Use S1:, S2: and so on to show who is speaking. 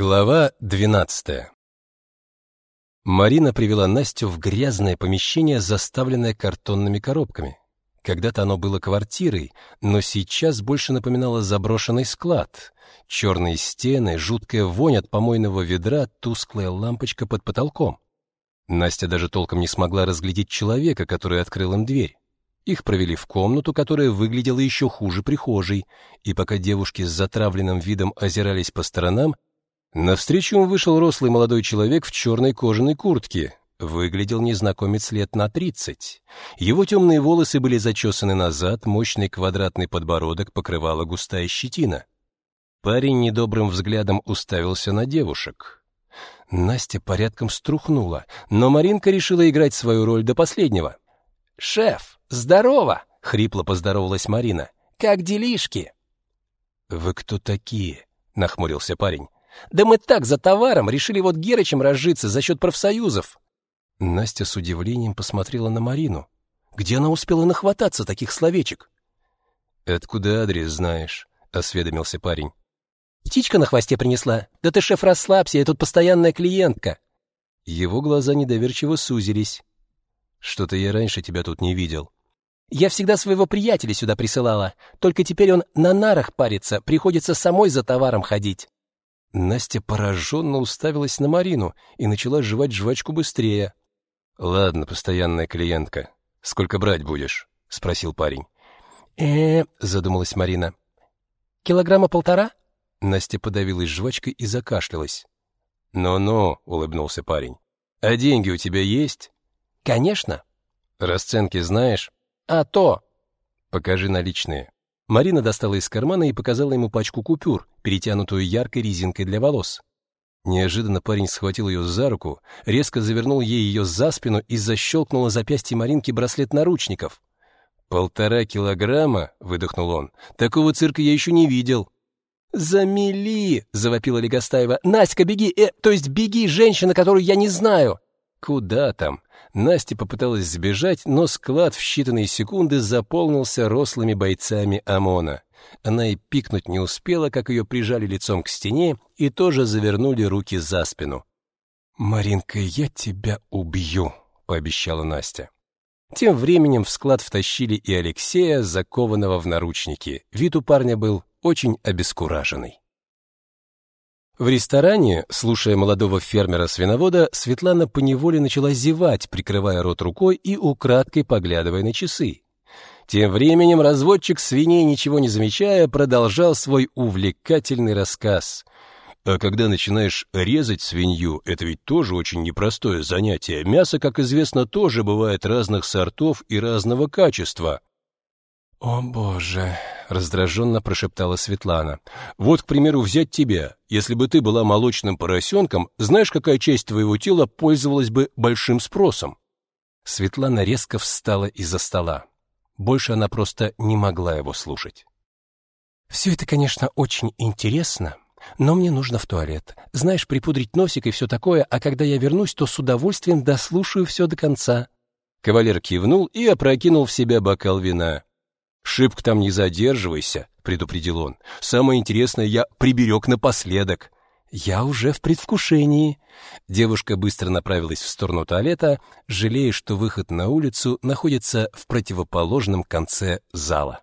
S1: Глава 12. Марина привела Настю в грязное помещение, заставленное картонными коробками. Когда-то оно было квартирой, но сейчас больше напоминало заброшенный склад. Черные стены, жуткая вонь от помойного ведра, тусклая лампочка под потолком. Настя даже толком не смогла разглядеть человека, который открыл им дверь. Их провели в комнату, которая выглядела еще хуже прихожей, и пока девушки с затравленным видом озирались по сторонам, Навстречу им вышел рослый молодой человек в черной кожаной куртке. Выглядел незнакомец лет на тридцать. Его темные волосы были зачесаны назад, мощный квадратный подбородок покрывала густая щетина. Парень недобрым взглядом уставился на девушек. Настя порядком струхнула, но Маринка решила играть свою роль до последнего. «Шеф, здорово!» — хрипло поздоровалась Марина. «Как делишки?» «Вы кто такие?» — нахмурился парень. Да мы так за товаром решили вот Герычем разжиться за счет профсоюзов. Настя с удивлением посмотрела на Марину. Где она успела нахвататься таких словечек? Откуда адрес знаешь? осведомился парень. Птичка на хвосте принесла. Да ты, шеф, расслабься, я тут постоянная клиентка. Его глаза недоверчиво сузились. Что-то я раньше тебя тут не видел. Я всегда своего приятеля сюда присылала, только теперь он на нарах парится, приходится самой за товаром ходить. Настя пораженно уставилась на Марину и начала жевать жвачку быстрее. «Ладно, постоянная клиентка. Сколько брать будешь?» — спросил парень. э задумалась Марина. «Килограмма полтора?» Настя подавилась жвачкой и закашлялась. «Ну-ну», — улыбнулся парень. «А деньги у тебя есть?» «Конечно». «Расценки знаешь?» «А то». «Покажи наличные». Марина достала из кармана и показала ему пачку купюр, перетянутую яркой резинкой для волос. Неожиданно парень схватил ее за руку, резко завернул ей ее за спину и защелкнул на запястье Маринки браслет наручников. «Полтора килограмма?» — выдохнул он. «Такого цирка я еще не видел». «Замели!» — завопила Легостаева. «Настя, беги! Э, то есть беги, женщина, которую я не знаю!» «Куда там?» Настя попыталась сбежать, но склад в считанные секунды заполнился рослыми бойцами ОМОНа. Она и пикнуть не успела, как ее прижали лицом к стене и тоже завернули руки за спину. «Маринка, я тебя убью», — пообещала Настя. Тем временем в склад втащили и Алексея, закованного в наручники. Вид у парня был очень обескураженный. В ресторане, слушая молодого фермера-свиновода, Светлана поневоле начала зевать, прикрывая рот рукой и украдкой поглядывая на часы. Тем временем разводчик свиней, ничего не замечая, продолжал свой увлекательный рассказ. А когда начинаешь резать свинью, это ведь тоже очень непростое занятие. Мясо, как известно, тоже бывает разных сортов и разного качества. «О, Боже!» — раздраженно прошептала Светлана. «Вот, к примеру, взять тебя. Если бы ты была молочным поросенком, знаешь, какая часть твоего тела пользовалась бы большим спросом?» Светлана резко встала из-за стола. Больше она просто не могла его слушать. «Все это, конечно, очень интересно, но мне нужно в туалет. Знаешь, припудрить носик и все такое, а когда я вернусь, то с удовольствием дослушаю все до конца». Кавалер кивнул и опрокинул в себя бокал вина. «Шибко там не задерживайся», — предупредил он. «Самое интересное я приберег напоследок». «Я уже в предвкушении». Девушка быстро направилась в сторону туалета, жалея, что выход на улицу находится в противоположном конце зала.